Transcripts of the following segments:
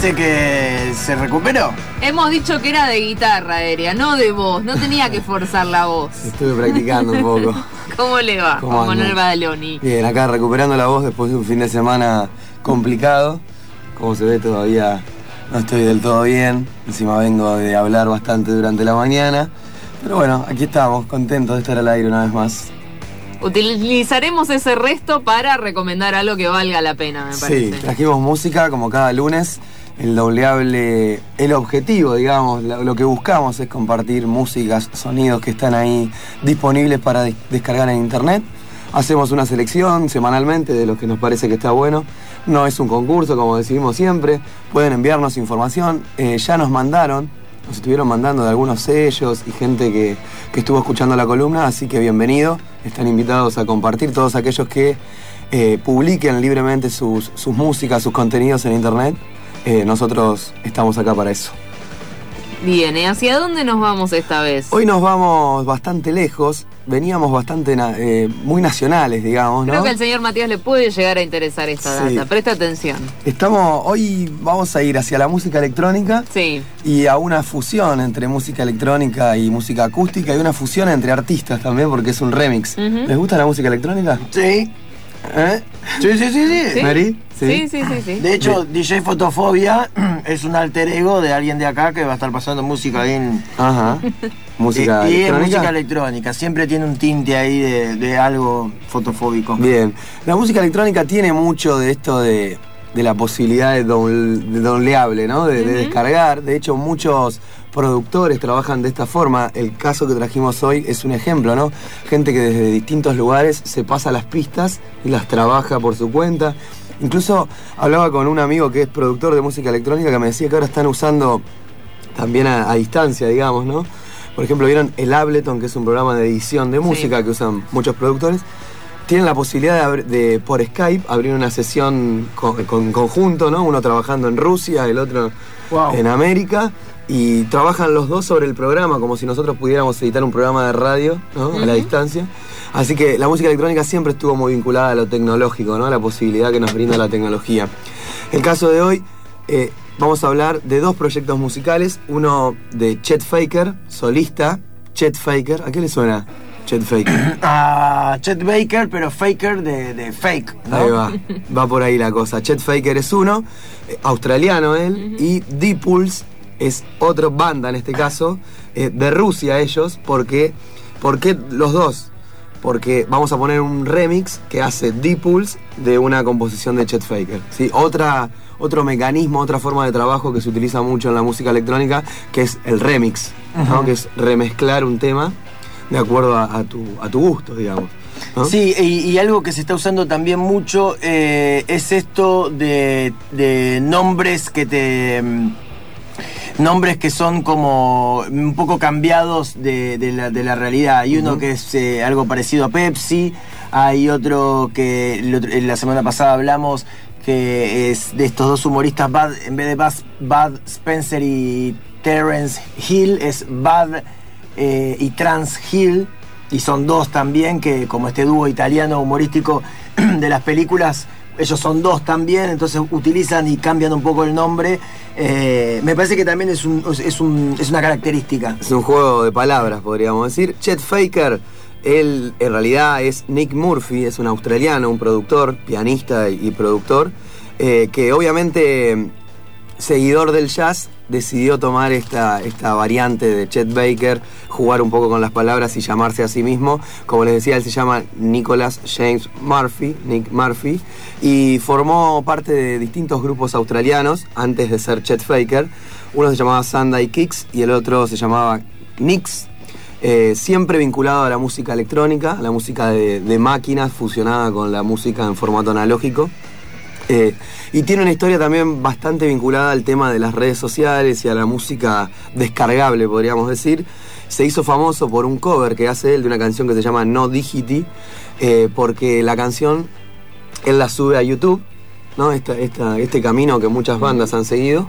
parece que se recuperó. Hemos dicho que era de guitarra aérea, no de voz. No tenía que forzar la voz. Estuve practicando un poco. ¿Cómo le va? ¿Cómo Manuel anda? Badaloni. Bien, acá recuperando la voz después de un fin de semana complicado. Como se ve todavía no estoy del todo bien. Encima vengo de hablar bastante durante la mañana. Pero bueno, aquí estamos, contentos de estar al aire una vez más. Utilizaremos ese resto para recomendar algo que valga la pena, me Sí, parece. trajimos música como cada lunes. El dobleable, el objetivo, digamos, lo que buscamos es compartir músicas, sonidos que están ahí disponibles para des- descargar en internet. Hacemos una selección semanalmente de lo que nos parece que está bueno. No es un concurso, como decimos siempre. Pueden enviarnos información. Eh, ya nos mandaron, nos estuvieron mandando de algunos sellos y gente que, que estuvo escuchando la columna, así que bienvenido. Están invitados a compartir todos aquellos que eh, publiquen libremente sus, sus músicas, sus contenidos en internet. Eh, nosotros estamos acá para eso. Bien, ¿y hacia dónde nos vamos esta vez? Hoy nos vamos bastante lejos, veníamos bastante na- eh, muy nacionales, digamos, ¿no? Creo que al señor Matías le puede llegar a interesar esta Sí. data. Presta atención. Estamos, hoy vamos a ir hacia la música electrónica Sí. y a una fusión entre música electrónica y música acústica y una fusión entre artistas también porque es un remix. ¿Les gusta la música electrónica? Sí. ¿Eh? Sí, sí, sí, sí. ¿Sí? Sí, sí, sí, sí. De hecho, DJ Fotofobia es un alter ego de alguien de acá que va a estar pasando música ahí en. Ajá. Música y, y electrónica. música electrónica, siempre tiene un tinte ahí de, de algo fotofóbico. Bien. La música electrónica tiene mucho de esto de, de la posibilidad de, doble- de dobleable, ¿no? De, de descargar. De hecho, muchos productores trabajan de esta forma. El caso que trajimos hoy es un ejemplo, ¿no? Gente que desde distintos lugares se pasa las pistas y las trabaja por su cuenta. Incluso hablaba con un amigo que es productor de música electrónica que me decía que ahora están usando también a, a distancia, digamos, ¿no? Por ejemplo, vieron el Ableton, que es un programa de edición de música que usan muchos productores. Tienen la posibilidad de, por Skype abrir una sesión con, con- conjunto, ¿no? Uno trabajando en Rusia, el otro Wow. en América. Y trabajan los dos sobre el programa, como si nosotros pudiéramos editar un programa de radio, ¿no? A la distancia. Así que la música electrónica siempre estuvo muy vinculada a lo tecnológico, ¿no? A la posibilidad que nos brinda la tecnología. El caso de hoy, eh, vamos a hablar de dos proyectos musicales. Uno de Chet Faker, solista. Chet Faker, ¿a qué le suena Chet Faker? A Chet Baker, pero Faker de, de fake. ¿no? Ahí va, va por ahí la cosa. Chet Faker es uno, eh, australiano él, y Deep Pulse es otra banda en este caso, eh, de Rusia ellos, porque, ¿por qué los dos? Porque vamos a poner un remix que hace Deep Pulse de una composición de Chet Faker. ¿sí? Otra, otro mecanismo, otra forma de trabajo que se utiliza mucho en la música electrónica, que es el remix, ¿no? que es remezclar un tema de acuerdo a, a tu, a tu gusto, digamos. ¿no? Sí, y, y algo que se está usando también mucho eh, es esto de, de nombres que te. Nombres que son como un poco cambiados de, de la, de la realidad. Hay uno que es eh, algo parecido a Pepsi, hay otro que el otro- la semana pasada hablamos que es de estos dos humoristas, Bad, en vez de Bad, Bud Spencer y Terence Hill, es Bad eh, y Trans Hill, y son dos también, que como este dúo italiano humorístico de las películas, ellos son dos también, entonces utilizan y cambian un poco el nombre. Eh, me parece que también es, un- es, un- es una característica. Es un juego de palabras, podríamos decir. Chet Faker, él en realidad es Nick Murphy, es un australiano, un productor, pianista y, y productor, eh, que obviamente, seguidor del jazz, decidió tomar esta, esta variante de Chet Baker, jugar un poco con las palabras y llamarse a sí mismo. Como les decía, él se llama Nicholas James Murphy, Nick Murphy, y formó parte de distintos grupos australianos antes de ser Chet Faker. Uno se llamaba Sunday Kicks y el otro se llamaba Knicks. Eh, siempre vinculado a la música electrónica, a la música de, de máquinas fusionada con la música en formato analógico. Eh, y tiene una historia también bastante vinculada al tema de las redes sociales y a la música descargable, podríamos decir. Se hizo famoso por un cover que hace él de una canción que se llama No Digity, eh, porque la canción él la sube a YouTube, ¿no? Esta- esta- este camino que muchas bandas han seguido.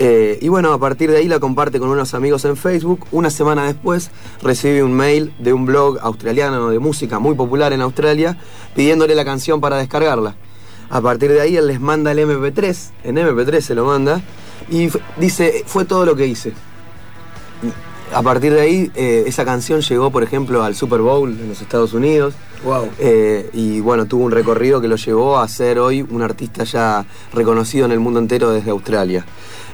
Eh, y bueno, a partir de ahí la comparte con unos amigos en Facebook. Una semana después recibe un mail de un blog australiano de música muy popular en Australia pidiéndole la canción para descargarla. A partir de ahí él les manda el MP3, en MP3 se lo manda, Y dice, fue todo lo que hice. A partir de ahí, eh, esa canción llegó, por ejemplo, al Super Bowl en los Estados Unidos. Wow. Eh, y bueno, tuvo un recorrido que lo llevó a ser hoy un artista ya reconocido en el mundo entero desde Australia.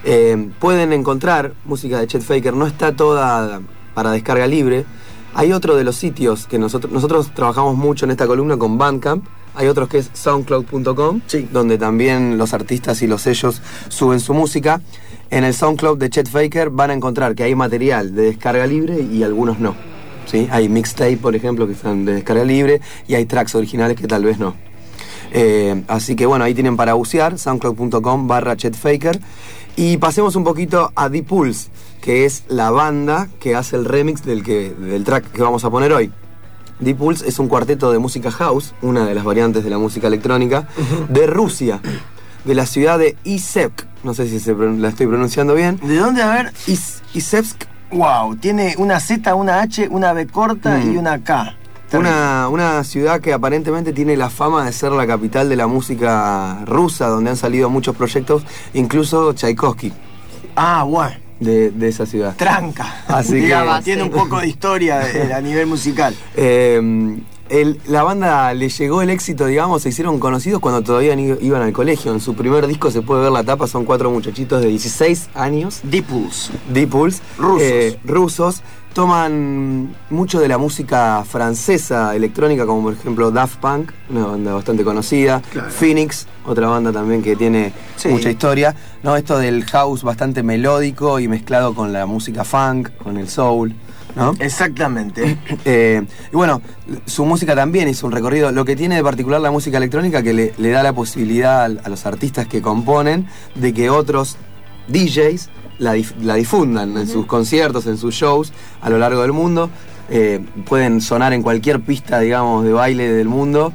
Eh, pueden encontrar música de Chet Faker, no está toda para descarga libre. Hay otro de los sitios que nosotros, nosotros trabajamos mucho en esta columna con Bandcamp. Hay otros que es soundcloud.com, Sí. donde también los artistas y los sellos suben su música. En el SoundCloud de Chet Faker van a encontrar que hay material de descarga libre y algunos no. ¿sí? Hay mixtape, por ejemplo, que están de descarga libre y hay tracks originales que tal vez no. Eh, así que bueno, ahí tienen para bucear, soundcloud.com barra chetfaker. Y pasemos un poquito a Deep Pulse, que es la banda que hace el remix del, que, del track que vamos a poner hoy. Deep Pulse es un cuarteto de música house, una de las variantes de la música electrónica, de Rusia, de la ciudad de Isevsk. No sé si se la estoy pronunciando bien. ¿De dónde? A ver. Is- Isevsk Wow, tiene una Z, una H, una B corta Mm. y una K. Una, una ciudad que aparentemente tiene la fama de ser la capital de la música rusa, donde han salido muchos proyectos, incluso Tchaikovsky Ah, bueno. De, de esa ciudad. Tranca. Así que- Digamos, tiene un poco de historia a nivel musical. Eh, el- la banda le llegó el éxito, digamos, se hicieron conocidos cuando todavía ni- iban al colegio. En su primer disco se puede ver la tapa, son cuatro muchachitos de 16 años, Deep Pulse. Deep Pulse, Rusos. eh, rusos. Toman mucho de la música francesa electrónica, como por ejemplo Daft Punk, una banda bastante conocida. Claro. Phoenix, otra banda también que tiene Sí. mucha historia. No, esto del house bastante melódico y mezclado con la música funk, con el soul, ¿no? Exactamente. Eh, y bueno, su música también hizo un recorrido. Lo que tiene de particular la música electrónica que le, le da la posibilidad a los artistas que componen de que otros DJs la, dif- la difundan en sus conciertos, en sus shows a lo largo del mundo. Eh, pueden sonar en cualquier pista, digamos, de baile del mundo.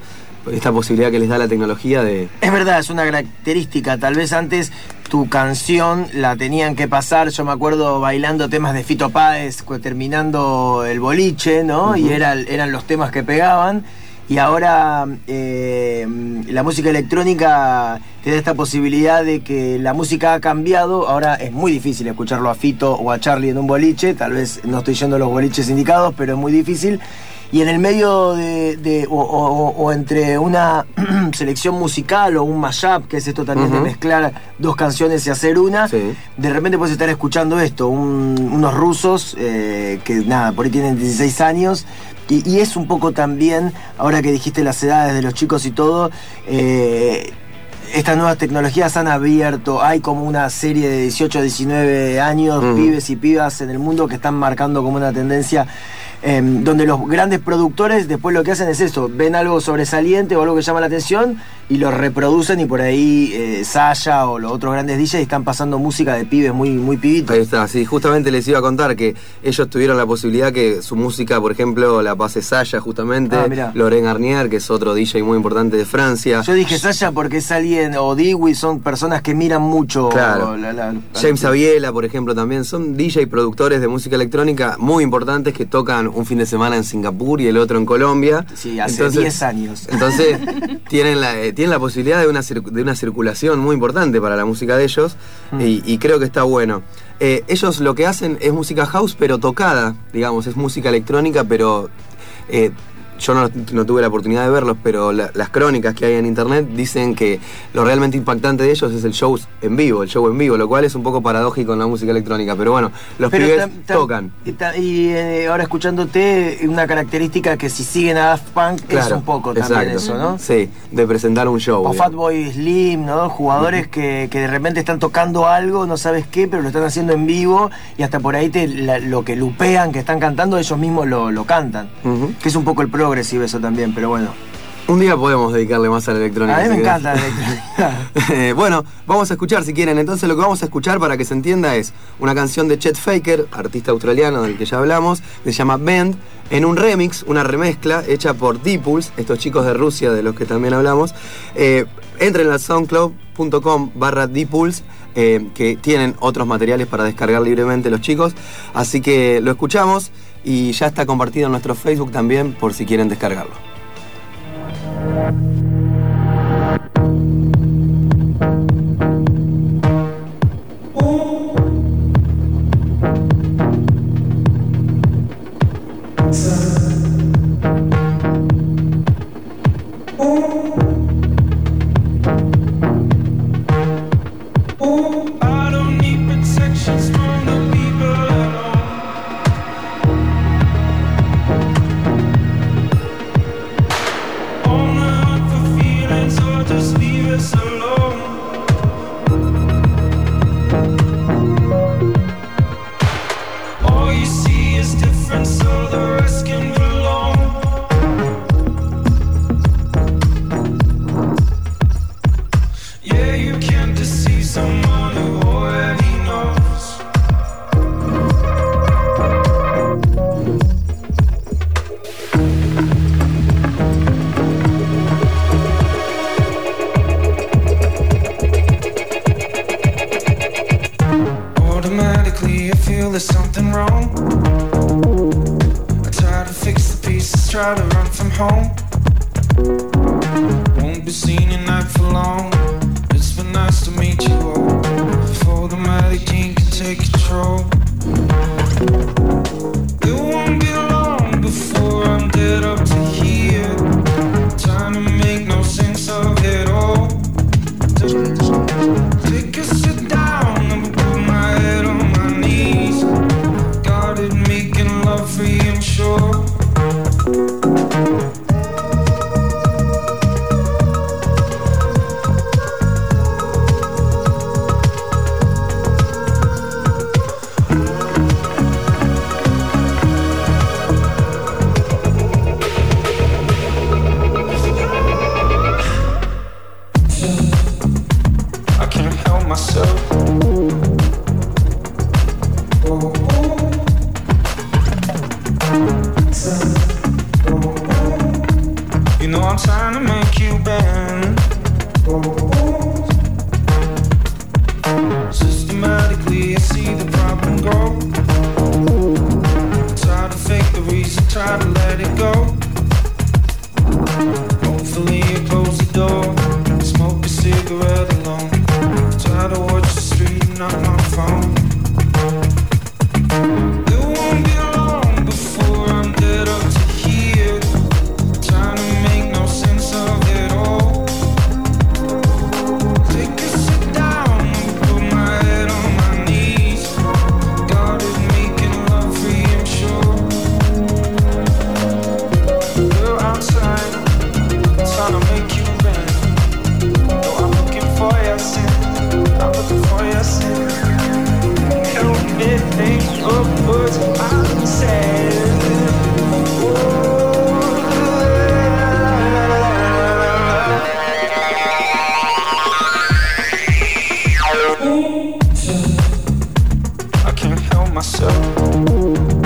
Esta posibilidad que les da la tecnología de... Es verdad, es una característica. Tal vez antes tu canción la tenían que pasar. Yo me acuerdo bailando temas de Fito Páez terminando el boliche, ¿no? Y era- eran los temas que pegaban. Y ahora eh, la música electrónica te da esta posibilidad de que la música ha cambiado. Ahora es muy difícil escucharlo a Fito o a Charlie en un boliche. Tal vez no estoy yendo a los boliches indicados, pero es muy difícil. Y en el medio de, de- o, o- o entre una selección musical o un mashup, que es esto también de mezclar dos canciones y hacer una, Sí. de repente puedes estar escuchando esto, un- unos rusos eh, que nada, por ahí tienen 16 años. Y, y es un poco también, ahora que dijiste las edades de los chicos y todo, eh, estas nuevas tecnologías han abierto, hay como una serie de 18, 19 años, pibes y pibas en el mundo que están marcando como una tendencia em, donde los grandes productores después lo que hacen es eso, ven algo sobresaliente o algo que llama la atención y lo reproducen y por ahí eh, Saya o los otros grandes DJs están pasando música de pibes muy, muy pibitos. Ahí está, sí, justamente les iba a contar que ellos tuvieron la posibilidad que su música, por ejemplo, la pase Saya, justamente, Ah. Loren Garnier, que es otro DJ muy importante de Francia. Yo dije Saya porque es alguien, o Dewey, son personas que miran mucho. Claro. la- la- James Aviela, por ejemplo, también son DJ productores de música electrónica muy importantes que tocan un fin de semana en Singapur y el otro en Colombia. Sí, hace 10 años. Entonces, tienen la, eh, tienen la posibilidad de una, de una circulación muy importante para la música de ellos Mm. y, y creo que está bueno. Eh, ellos lo que hacen es música house, pero tocada, digamos, es música electrónica, pero eh, yo no, no tuve la oportunidad de verlos, pero la- las crónicas que hay en internet dicen que lo realmente impactante de ellos es el show en vivo, el show en vivo, lo cual es un poco paradójico en la música electrónica, pero bueno, los Pero pibes tam- tam- tocan. Y, eh, ahora escuchándote, una característica que si siguen a Daft Punk es un poco también eso, ¿no? Sí, de presentar un show. O. Fatboy Slim, ¿no? Jugadores que, que de repente están tocando algo, no sabes qué, pero lo están haciendo en vivo y hasta por ahí te, la- lo que lupean, que están cantando, ellos mismos lo, lo cantan. Que es un poco el progresivo eso también, pero bueno. Un día podemos dedicarle más a la electrónica. A mí si me querés. encanta la electrónica. Eh, bueno, vamos a escuchar si quieren. Entonces lo que vamos a escuchar para que se entienda es una canción de Chet Faker, artista australiano del que ya hablamos, que se llama Bend, en un remix, una remezcla hecha por Deep Pulse, estos chicos de Rusia de los que también hablamos. Eh, entren a soundcloud.com barra Deep Pulse, eh, que tienen otros materiales para descargar libremente los chicos. Así que lo escuchamos y ya está compartido en nuestro Facebook también por si quieren descargarlo. Myself.